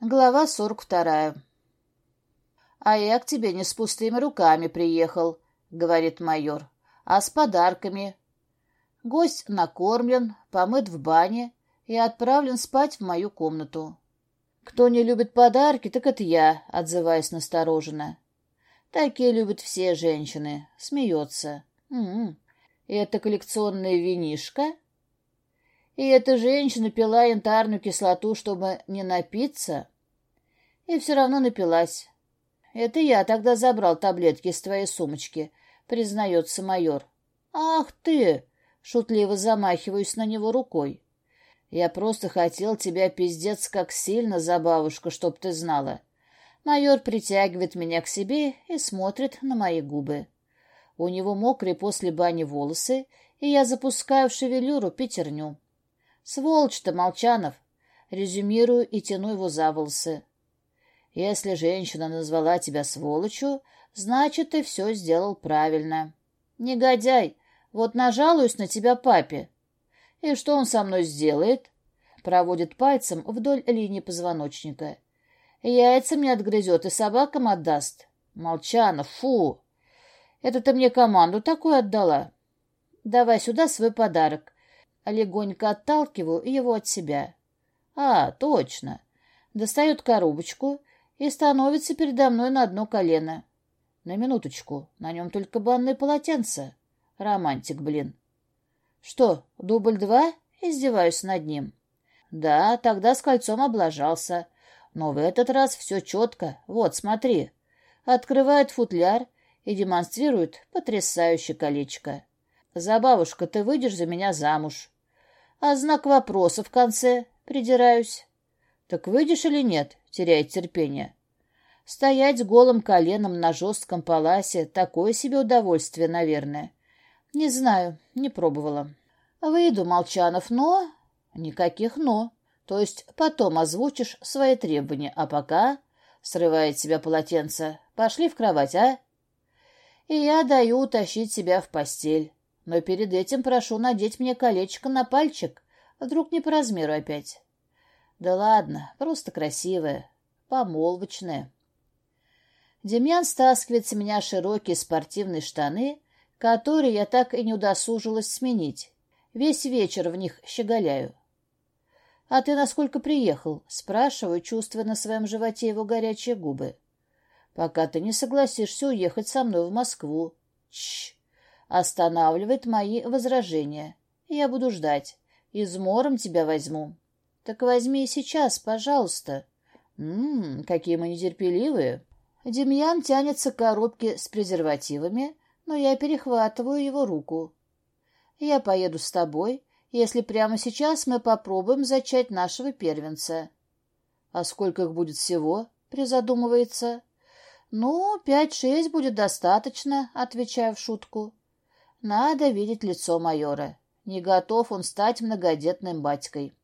Глава сорок вторая. «А я к тебе не с пустыми руками приехал», — говорит майор, — «а с подарками. Гость накормлен, помыт в бане и отправлен спать в мою комнату. Кто не любит подарки, так это я», — отзываясь настороженно. «Такие любят все женщины», — смеется. «М -м. «Это коллекционная винишка?» И эта женщина пила янтарную кислоту, чтобы не напиться, и все равно напилась. Это я тогда забрал таблетки из твоей сумочки, признается майор. Ах ты! Шутливо замахиваюсь на него рукой. Я просто хотел тебя пиздец как сильно за бабушку, чтоб ты знала. Майор притягивает меня к себе и смотрит на мои губы. У него мокрые после бани волосы, и я запускаю в шевелюру пятерню. Сволочь-то, Молчанов! Резюмирую и тяну его за волосы. Если женщина назвала тебя сволочью, значит, ты все сделал правильно. Негодяй, вот нажалуюсь на тебя папе. И что он со мной сделает? Проводит пальцем вдоль линии позвоночника. Яйца мне отгрызет и собакам отдаст. Молчанов, фу! Это ты мне команду такую отдала? Давай сюда свой подарок легонько отталкиваю его от себя. А, точно. Достает коробочку и становится передо мной на одно колено. На минуточку, на нем только банное полотенце. Романтик, блин. Что, дубль два? Издеваюсь над ним. Да, тогда с кольцом облажался. Но в этот раз все четко. Вот, смотри. Открывает футляр и демонстрирует потрясающее колечко. За бабушка ты выйдешь за меня замуж. А знак вопроса в конце придираюсь. Так выйдешь или нет? Теряет терпение. Стоять с голым коленом на жестком паласе — такое себе удовольствие, наверное. Не знаю, не пробовала. Выйду, Молчанов, но... Никаких «но». То есть потом озвучишь свои требования, а пока... Срывает себя полотенце. Пошли в кровать, а? И я даю утащить себя в постель. Но перед этим прошу надеть мне колечко на пальчик. Вдруг не по размеру опять. Да ладно, просто красивая, помолвочная. Демьян стаскивает с меня широкие спортивные штаны, которые я так и не удосужилась сменить. Весь вечер в них щеголяю. — А ты насколько приехал? — спрашиваю, чувствуя на своем животе его горячие губы. — Пока ты не согласишься уехать со мной в Москву. — Чш! Останавливает мои возражения. Я буду ждать. Измором тебя возьму. Так возьми сейчас, пожалуйста. Ммм, какие мы нетерпеливые. Демьян тянется к коробке с презервативами, но я перехватываю его руку. Я поеду с тобой, если прямо сейчас мы попробуем зачать нашего первенца. А сколько их будет всего? Призадумывается. Ну, пять-шесть будет достаточно, отвечаю в шутку. Надо видеть лицо майора. Не готов он стать многодетным батькой.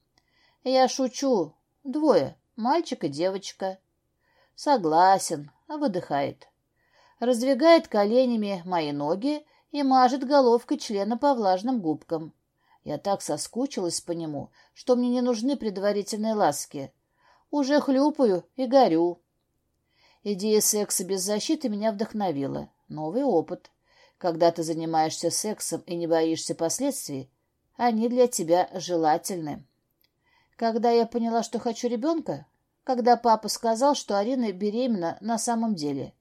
Я шучу. Двое. Мальчик и девочка. Согласен. Выдыхает. Раздвигает коленями мои ноги и мажет головкой члена по влажным губкам. Я так соскучилась по нему, что мне не нужны предварительные ласки. Уже хлюпаю и горю. Идея секса без защиты меня вдохновила. Новый опыт. Когда ты занимаешься сексом и не боишься последствий, они для тебя желательны. Когда я поняла, что хочу ребенка, когда папа сказал, что Арина беременна на самом деле.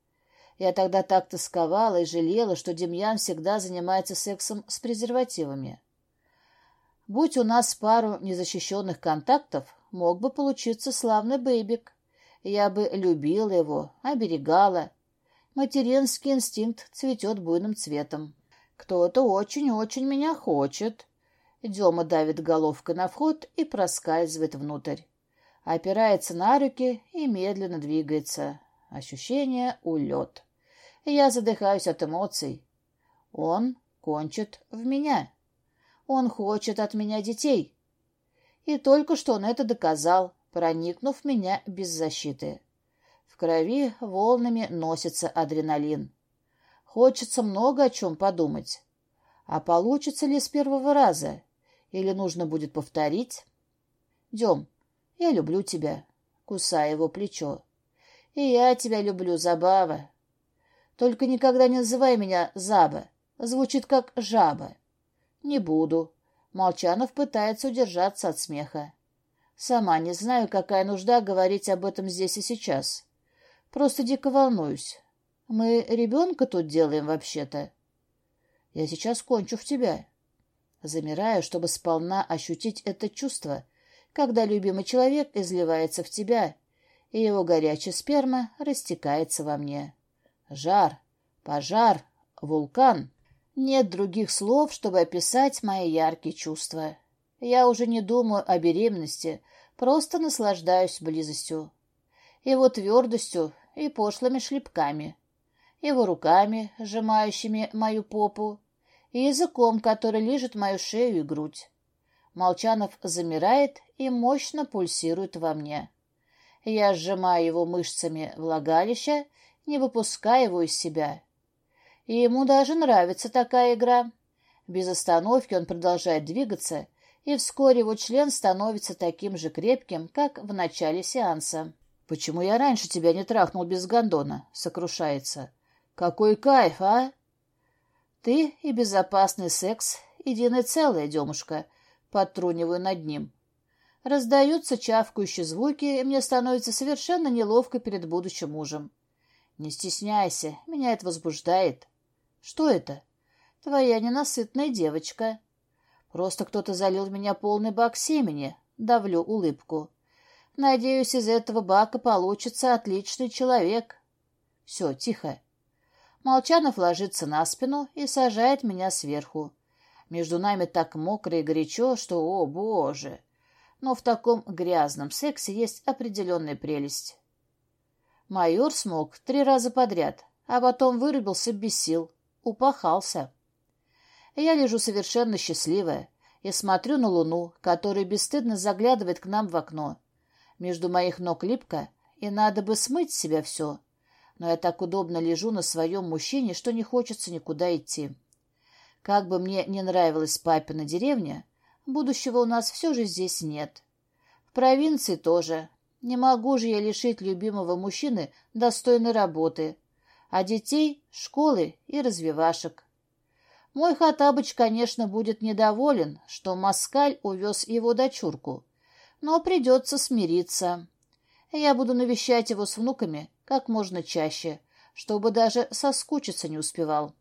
Я тогда так тосковала и жалела, что Демьян всегда занимается сексом с презервативами. Будь у нас пару незащищенных контактов, мог бы получиться славный бэйбик. Я бы любила его, оберегала, Материнский инстинкт цветет буйным цветом. Кто-то очень-очень меня хочет. Дема давит головкой на вход и проскальзывает внутрь. Опирается на руки и медленно двигается. Ощущение — улет. Я задыхаюсь от эмоций. Он кончит в меня. Он хочет от меня детей. И только что он это доказал, проникнув в меня без защиты. В крови волнами носится адреналин. Хочется много о чем подумать. А получится ли с первого раза? Или нужно будет повторить? Дем, я люблю тебя. кусая его плечо. И я тебя люблю, Забава. Только никогда не называй меня Заба. Звучит как жаба. Не буду. Молчанов пытается удержаться от смеха. Сама не знаю, какая нужда говорить об этом здесь и сейчас. Просто дико волнуюсь. Мы ребенка тут делаем вообще-то. Я сейчас кончу в тебя. Замираю, чтобы сполна ощутить это чувство, когда любимый человек изливается в тебя, и его горячая сперма растекается во мне. Жар, пожар, вулкан. Нет других слов, чтобы описать мои яркие чувства. Я уже не думаю о беременности, просто наслаждаюсь близостью. Его твердостью и пошлыми шлепками. Его руками, сжимающими мою попу, и языком, который лижет мою шею и грудь. Молчанов замирает и мощно пульсирует во мне. Я сжимаю его мышцами влагалища, не выпуская его из себя. И ему даже нравится такая игра. Без остановки он продолжает двигаться, и вскоре его член становится таким же крепким, как в начале сеанса. «Почему я раньше тебя не трахнул без гондона?» — сокрушается. «Какой кайф, а?» «Ты и безопасный секс — единое целое, демушка», — подтруниваю над ним. Раздаются чавкающие звуки, и мне становится совершенно неловко перед будущим мужем. «Не стесняйся, меня это возбуждает». «Что это?» «Твоя ненасытная девочка». «Просто кто-то залил меня полный бак семени», — давлю улыбку. «Надеюсь, из этого бака получится отличный человек». «Все, тихо». Молчанов ложится на спину и сажает меня сверху. Между нами так мокро и горячо, что, о, боже! но в таком грязном сексе есть определенная прелесть. Майор смог три раза подряд, а потом вырубился без сил, упахался. Я лежу совершенно счастливая и смотрю на луну, которая бесстыдно заглядывает к нам в окно. Между моих ног липко, и надо бы смыть с себя все. Но я так удобно лежу на своем мужчине, что не хочется никуда идти. Как бы мне не нравилась папина деревня, Будущего у нас все же здесь нет. В провинции тоже. Не могу же я лишить любимого мужчины достойной работы, а детей — школы и развивашек. Мой Хатабыч, конечно, будет недоволен, что Москаль увез его дочурку, но придется смириться. Я буду навещать его с внуками как можно чаще, чтобы даже соскучиться не успевал.